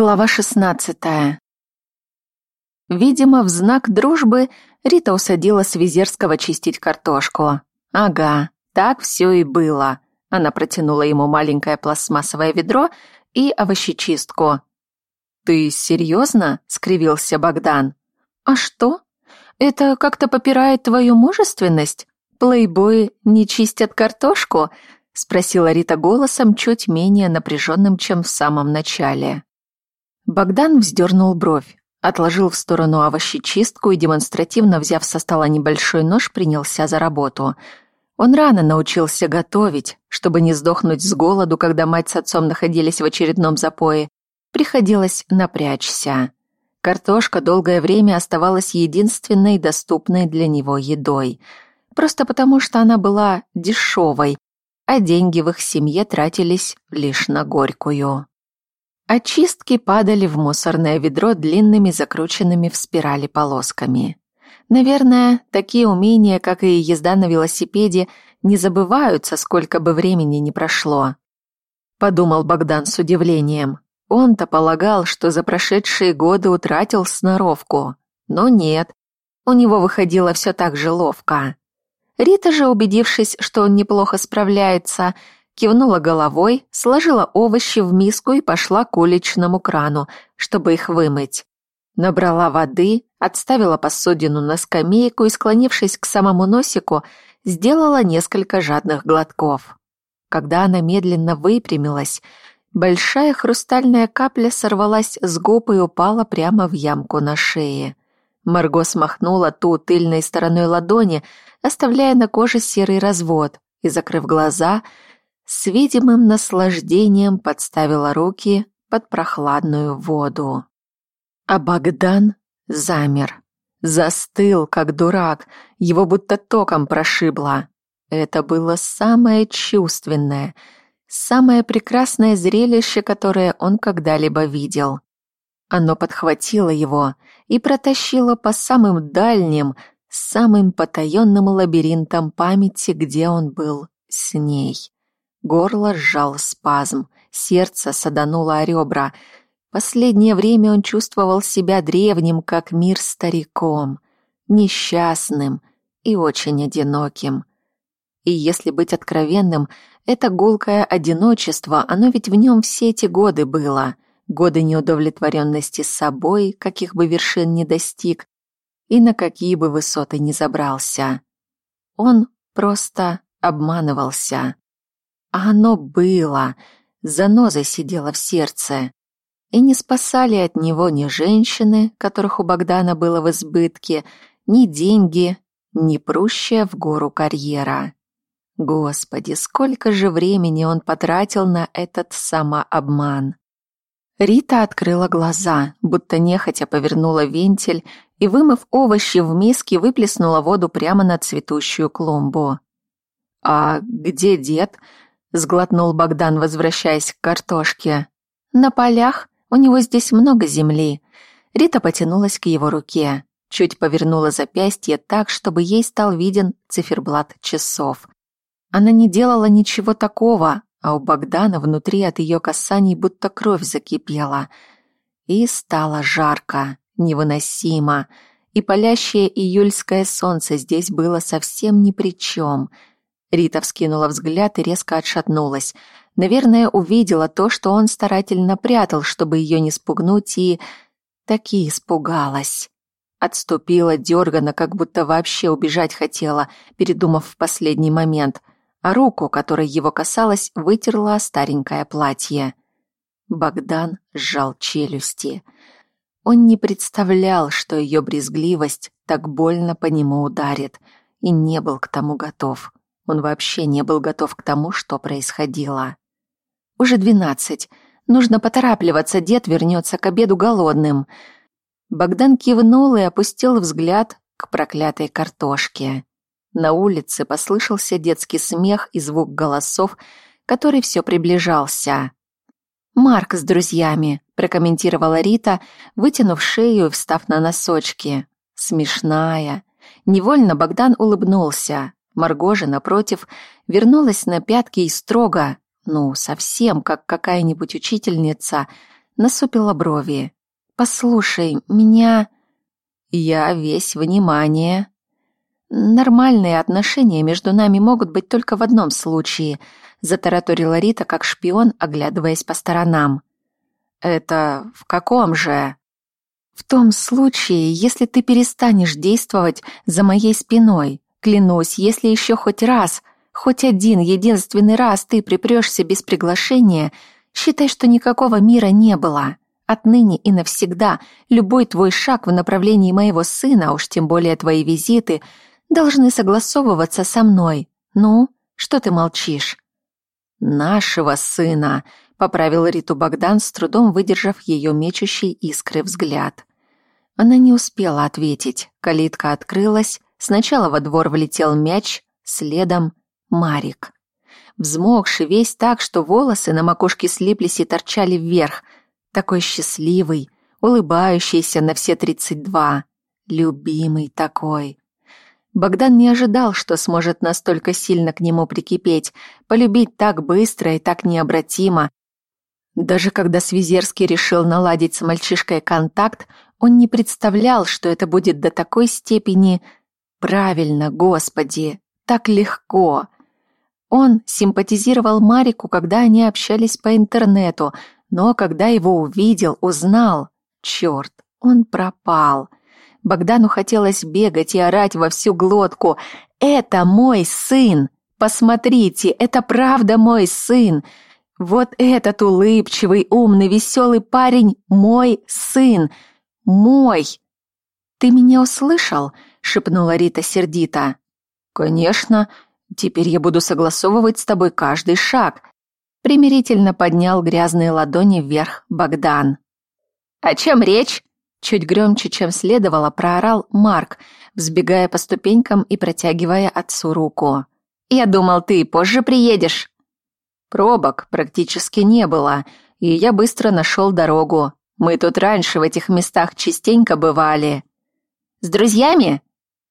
Глава шестнадцатая. Видимо, в знак дружбы Рита усадила Свизерского чистить картошку. Ага, так все и было. Она протянула ему маленькое пластмассовое ведро и овощечистку. «Ты серьезно?» — скривился Богдан. «А что? Это как-то попирает твою мужественность? Плейбои не чистят картошку?» — спросила Рита голосом чуть менее напряженным, чем в самом начале. Богдан вздернул бровь, отложил в сторону овощечистку и, демонстративно взяв со стола небольшой нож, принялся за работу. Он рано научился готовить, чтобы не сдохнуть с голоду, когда мать с отцом находились в очередном запое. Приходилось напрячься. Картошка долгое время оставалась единственной доступной для него едой. Просто потому, что она была дешевой, а деньги в их семье тратились лишь на горькую. Очистки падали в мусорное ведро длинными закрученными в спирали полосками. Наверное, такие умения, как и езда на велосипеде, не забываются, сколько бы времени ни прошло. Подумал Богдан с удивлением. Он-то полагал, что за прошедшие годы утратил сноровку. Но нет, у него выходило все так же ловко. Рита же, убедившись, что он неплохо справляется, кивнула головой, сложила овощи в миску и пошла к уличному крану, чтобы их вымыть. Набрала воды, отставила посудину на скамейку и, склонившись к самому носику, сделала несколько жадных глотков. Когда она медленно выпрямилась, большая хрустальная капля сорвалась с губ и упала прямо в ямку на шее. Марго смахнула ту тыльной стороной ладони, оставляя на коже серый развод, и, закрыв глаза, с видимым наслаждением подставила руки под прохладную воду. А Богдан замер, застыл, как дурак, его будто током прошибло. Это было самое чувственное, самое прекрасное зрелище, которое он когда-либо видел. Оно подхватило его и протащило по самым дальним, самым потаенным лабиринтам памяти, где он был с ней. Горло сжал спазм, сердце садануло о ребра. Последнее время он чувствовал себя древним, как мир стариком, несчастным и очень одиноким. И если быть откровенным, это гулкое одиночество, оно ведь в нем все эти годы было. Годы неудовлетворенности собой, каких бы вершин не достиг, и на какие бы высоты не забрался. Он просто обманывался. А оно было, занозой сидело в сердце. И не спасали от него ни женщины, которых у Богдана было в избытке, ни деньги, ни прущая в гору карьера. Господи, сколько же времени он потратил на этот самообман. Рита открыла глаза, будто нехотя повернула вентиль и, вымыв овощи в миске, выплеснула воду прямо на цветущую клумбу. «А где дед?» Сглотнул Богдан, возвращаясь к картошке. На полях у него здесь много земли. Рита потянулась к его руке, чуть повернула запястье так, чтобы ей стал виден циферблат часов. Она не делала ничего такого, а у Богдана внутри от ее касаний будто кровь закипела. И стало жарко, невыносимо, и палящее июльское солнце здесь было совсем ни при чем — Рита вскинула взгляд и резко отшатнулась. Наверное, увидела то, что он старательно прятал, чтобы ее не спугнуть, и... таки испугалась. Отступила дергано, как будто вообще убежать хотела, передумав в последний момент, а руку, которой его касалась, вытерла старенькое платье. Богдан сжал челюсти. Он не представлял, что ее брезгливость так больно по нему ударит, и не был к тому готов. Он вообще не был готов к тому, что происходило. Уже двенадцать. Нужно поторапливаться, дед вернется к обеду голодным. Богдан кивнул и опустил взгляд к проклятой картошке. На улице послышался детский смех и звук голосов, который все приближался. «Марк с друзьями», — прокомментировала Рита, вытянув шею и встав на носочки. «Смешная». Невольно Богдан улыбнулся. Марго же, напротив, вернулась на пятки и строго, ну, совсем как какая-нибудь учительница, насупила брови. «Послушай, меня...» «Я весь внимание». «Нормальные отношения между нами могут быть только в одном случае», затараторила Рита как шпион, оглядываясь по сторонам. «Это в каком же?» «В том случае, если ты перестанешь действовать за моей спиной. Клянусь, если еще хоть раз, хоть один единственный раз ты припрешься без приглашения, считай, что никакого мира не было. Отныне и навсегда любой твой шаг в направлении моего сына, а уж тем более твои визиты, должны согласовываться со мной. Ну, что ты молчишь?» «Нашего сына», — поправил Риту Богдан, с трудом выдержав ее мечущий искры взгляд. Она не успела ответить. Калитка открылась, сначала во двор влетел мяч, следом — Марик. Взмокший весь так, что волосы на макушке слиплись и торчали вверх. Такой счастливый, улыбающийся на все тридцать два. Любимый такой. Богдан не ожидал, что сможет настолько сильно к нему прикипеть, полюбить так быстро и так необратимо. Даже когда Свизерский решил наладить с мальчишкой контакт, он не представлял, что это будет до такой степени правильно, Господи, так легко. Он симпатизировал Марику, когда они общались по интернету, но когда его увидел, узнал, черт, он пропал. Богдану хотелось бегать и орать во всю глотку. «Это мой сын! Посмотрите, это правда мой сын! Вот этот улыбчивый, умный, веселый парень — мой сын! Мой!» «Ты меня услышал?» — шепнула Рита сердито. «Конечно. Теперь я буду согласовывать с тобой каждый шаг», — примирительно поднял грязные ладони вверх Богдан. «О чем речь?» Чуть громче, чем следовало, проорал Марк, взбегая по ступенькам и протягивая отцу руку. «Я думал, ты позже приедешь». Пробок практически не было, и я быстро нашел дорогу. Мы тут раньше в этих местах частенько бывали. «С друзьями?»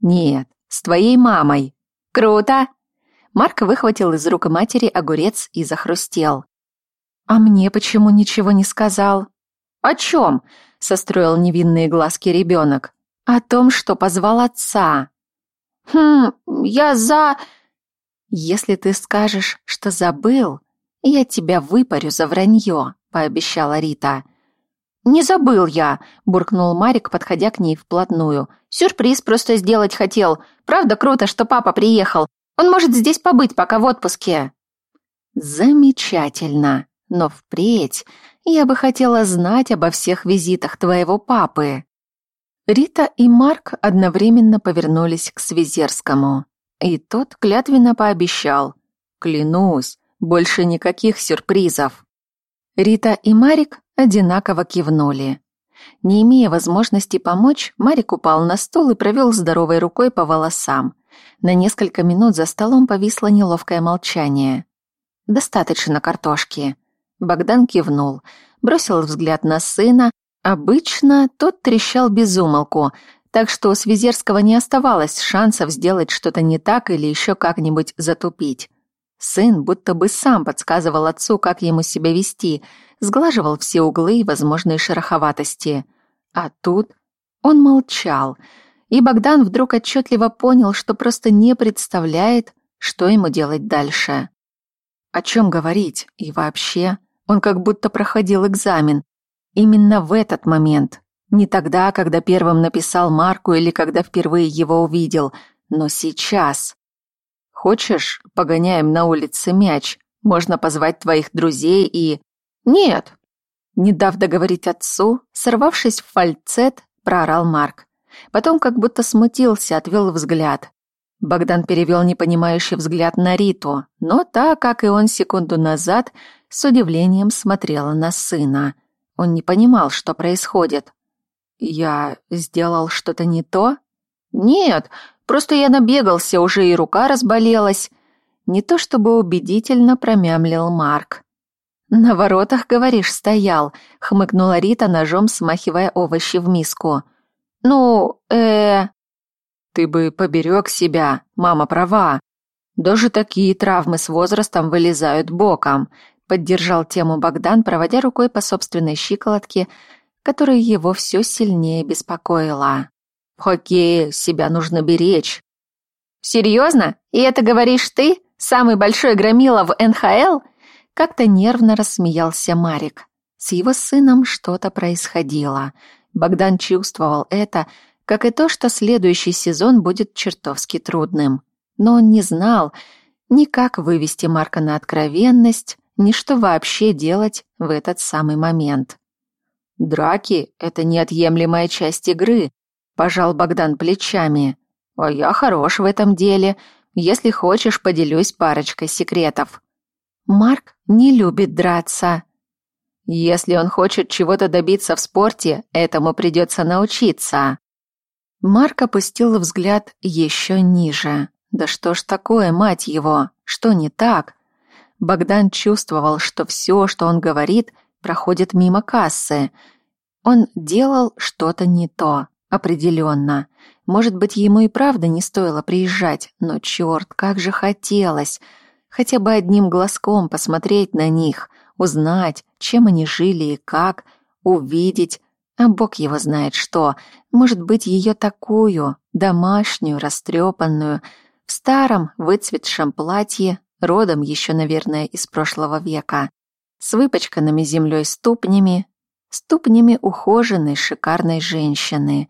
«Нет, с твоей мамой». «Круто!» Марк выхватил из рук матери огурец и захрустел. «А мне почему ничего не сказал?» «О чем?» состроил невинные глазки ребенок. О том, что позвал отца. Хм, я за... Если ты скажешь, что забыл, я тебя выпарю за вранье, пообещала Рита. «Не забыл я», — буркнул Марик, подходя к ней вплотную. «Сюрприз просто сделать хотел. Правда круто, что папа приехал. Он может здесь побыть, пока в отпуске». «Замечательно. Но впредь я бы хотела знать обо всех визитах твоего папы». Рита и Марк одновременно повернулись к Свизерскому. И тот клятвенно пообещал. «Клянусь, больше никаких сюрпризов». Рита и Марик одинаково кивнули. Не имея возможности помочь, Марик упал на стол и провел здоровой рукой по волосам. На несколько минут за столом повисло неловкое молчание. «Достаточно картошки», Богдан кивнул, бросил взгляд на сына. Обычно тот трещал без умолку, так что у Свизерского не оставалось шансов сделать что-то не так или еще как-нибудь затупить. Сын будто бы сам подсказывал отцу, как ему себя вести, сглаживал все углы и возможные шероховатости. А тут он молчал, и Богдан вдруг отчетливо понял, что просто не представляет, что ему делать дальше. О чем говорить и вообще... Он как будто проходил экзамен. Именно в этот момент. Не тогда, когда первым написал Марку или когда впервые его увидел, но сейчас. Хочешь, погоняем на улице мяч? Можно позвать твоих друзей и... Нет. Не дав договорить отцу, сорвавшись в фальцет, проорал Марк. Потом как будто смутился, отвел взгляд. Богдан перевел непонимающий взгляд на Риту, но та, как и он секунду назад, с удивлением смотрела на сына. Он не понимал, что происходит. «Я сделал что-то не то?» «Нет, просто я набегался, уже и рука разболелась». Не то чтобы убедительно промямлил Марк. «На воротах, говоришь, стоял», — хмыкнула Рита, ножом смахивая овощи в миску. «Ну, э, ты бы поберег себя, мама права. Даже такие травмы с возрастом вылезают боком. поддержал тему Богдан, проводя рукой по собственной щиколотке, которая его все сильнее беспокоила. «В хоккее себя нужно беречь». «Серьезно? И это говоришь ты? Самый большой громила в НХЛ?» Как-то нервно рассмеялся Марик. С его сыном что-то происходило. Богдан чувствовал это, как и то, что следующий сезон будет чертовски трудным. Но он не знал ни как вывести Марка на откровенность, ни что вообще делать в этот самый момент. «Драки — это неотъемлемая часть игры», — пожал Богдан плечами. «А я хорош в этом деле. Если хочешь, поделюсь парочкой секретов». Марк не любит драться. Если он хочет чего-то добиться в спорте, этому придется научиться. Марк опустил взгляд еще ниже. Да что ж такое, мать его? Что не так? Богдан чувствовал, что все, что он говорит, проходит мимо кассы. Он делал что-то не то, определенно. Может быть, ему и правда не стоило приезжать, но черт, как же хотелось хотя бы одним глазком посмотреть на них, узнать, чем они жили и как, увидеть, а Бог его знает что, может быть, ее такую, домашнюю, растрепанную, в старом выцветшем платье, родом еще, наверное, из прошлого века, с выпачканными землей ступнями, ступнями ухоженной шикарной женщины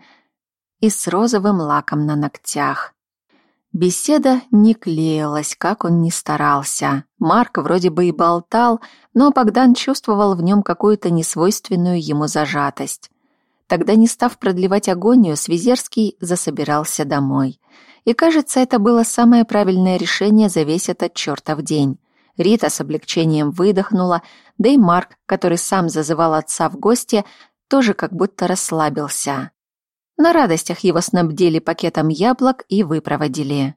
и с розовым лаком на ногтях. Беседа не клеилась, как он ни старался. Марк вроде бы и болтал, но Богдан чувствовал в нем какую-то несвойственную ему зажатость. Тогда, не став продлевать агонию, Свизерский засобирался домой. И, кажется, это было самое правильное решение за весь этот чертов день. Рита с облегчением выдохнула, да и Марк, который сам зазывал отца в гости, тоже как будто расслабился. На радостях его снабдили пакетом яблок и выпроводили.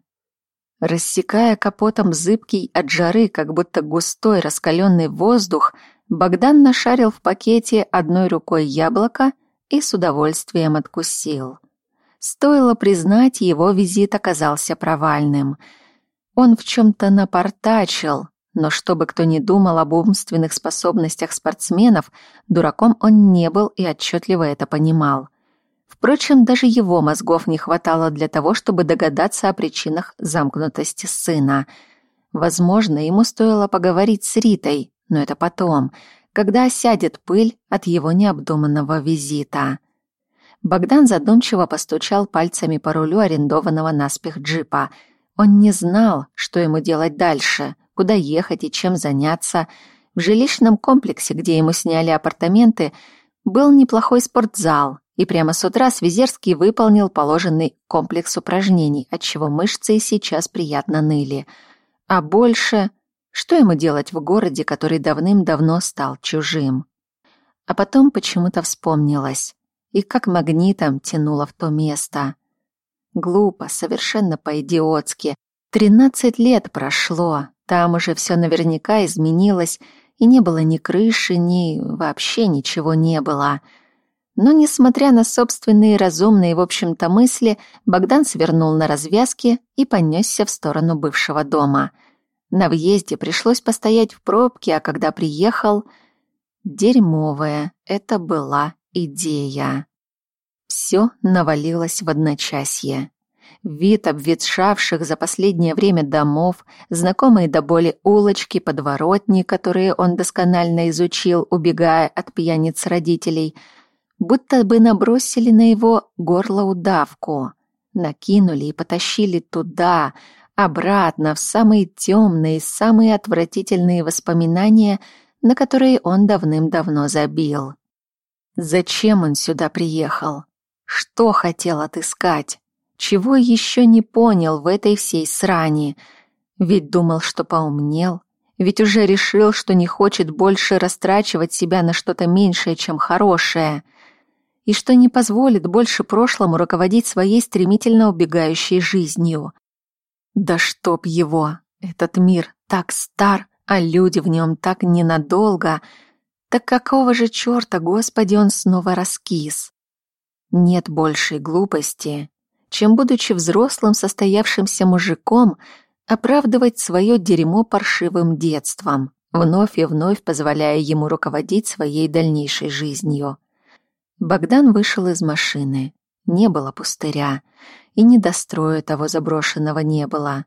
Рассекая капотом зыбкий от жары, как будто густой раскаленный воздух, Богдан нашарил в пакете одной рукой яблоко и с удовольствием откусил. Стоило признать, его визит оказался провальным. Он в чем-то напортачил, но чтобы кто ни думал об умственных способностях спортсменов, дураком он не был и отчетливо это понимал. Впрочем, даже его мозгов не хватало для того, чтобы догадаться о причинах замкнутости сына. Возможно, ему стоило поговорить с Ритой, но это потом, когда осядет пыль от его необдуманного визита. Богдан задумчиво постучал пальцами по рулю арендованного наспех джипа. Он не знал, что ему делать дальше, куда ехать и чем заняться. В жилищном комплексе, где ему сняли апартаменты, был неплохой спортзал, и прямо с утра Свизерский выполнил положенный комплекс упражнений, отчего мышцы сейчас приятно ныли. А больше... Что ему делать в городе, который давным-давно стал чужим? А потом почему-то вспомнилось. И как магнитом тянуло в то место. Глупо, совершенно по-идиотски. Тринадцать лет прошло, там уже все наверняка изменилось, и не было ни крыши, ни вообще ничего не было — но, несмотря на собственные разумные, в общем-то, мысли, Богдан свернул на развязке и понесся в сторону бывшего дома. На въезде пришлось постоять в пробке, а когда приехал... Дерьмовая это была идея. Все навалилось в одночасье. Вид обветшавших за последнее время домов, знакомые до боли улочки, подворотни, которые он досконально изучил, убегая от пьяниц родителей — будто бы набросили на его горло удавку, накинули и потащили туда, обратно, в самые темные, самые отвратительные воспоминания, на которые он давным-давно забил. Зачем он сюда приехал? Что хотел отыскать? Чего еще не понял в этой всей срани? Ведь думал, что поумнел, ведь уже решил, что не хочет больше растрачивать себя на что-то меньшее, чем хорошее и что не позволит больше прошлому руководить своей стремительно убегающей жизнью. Да чтоб его! Этот мир так стар, а люди в нем так ненадолго. Так какого же черта, Господи, он снова раскис? Нет большей глупости, чем, будучи взрослым состоявшимся мужиком, оправдывать свое дерьмо паршивым детством. вновь и вновь позволяя ему руководить своей дальнейшей жизнью. Богдан вышел из машины. Не было пустыря, и недостроя того заброшенного не было.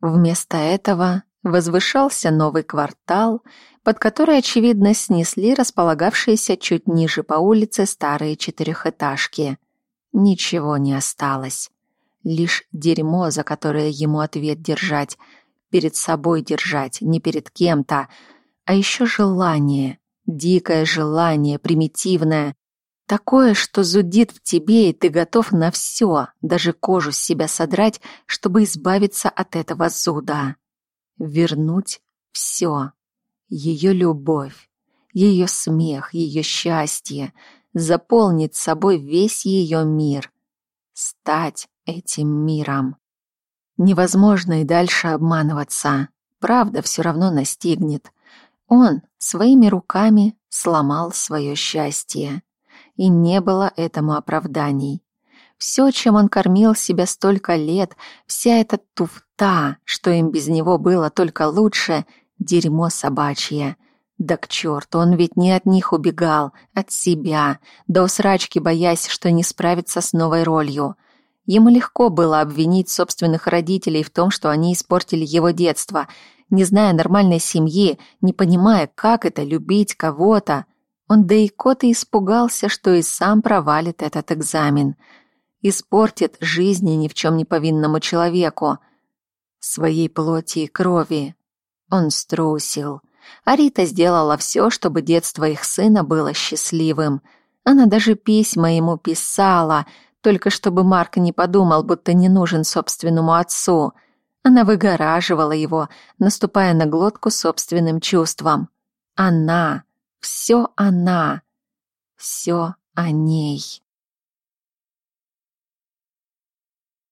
Вместо этого возвышался новый квартал, под который, очевидно, снесли располагавшиеся чуть ниже по улице старые четырехэтажки. Ничего не осталось. Лишь дерьмо, за которое ему ответ держать, перед собой держать, не перед кем-то, а еще желание, дикое желание, примитивное, такое, что зудит в тебе, и ты готов на все, даже кожу с себя содрать, чтобы избавиться от этого зуда. Вернуть все. Ее любовь, ее смех, ее счастье, заполнить собой весь ее мир. Стать этим миром. Невозможно и дальше обманываться. Правда все равно настигнет. Он своими руками сломал свое счастье. И не было этому оправданий. Все, чем он кормил себя столько лет, вся эта туфта, что им без него было только лучше, дерьмо собачье. Да к черту, он ведь не от них убегал, от себя, до усрачки боясь, что не справится с новой ролью. Ему легко было обвинить собственных родителей в том, что они испортили его детство, не зная нормальной семьи, не понимая, как это любить кого-то. Он да и кот и испугался, что и сам провалит этот экзамен. Испортит жизни ни в чем не повинному человеку. Своей плоти и крови. Он струсил. Арита сделала все, чтобы детство их сына было счастливым. Она даже письма ему писала — только чтобы Марк не подумал, будто не нужен собственному отцу. Она выгораживала его, наступая на глотку собственным чувствам. Она, все она, все о ней.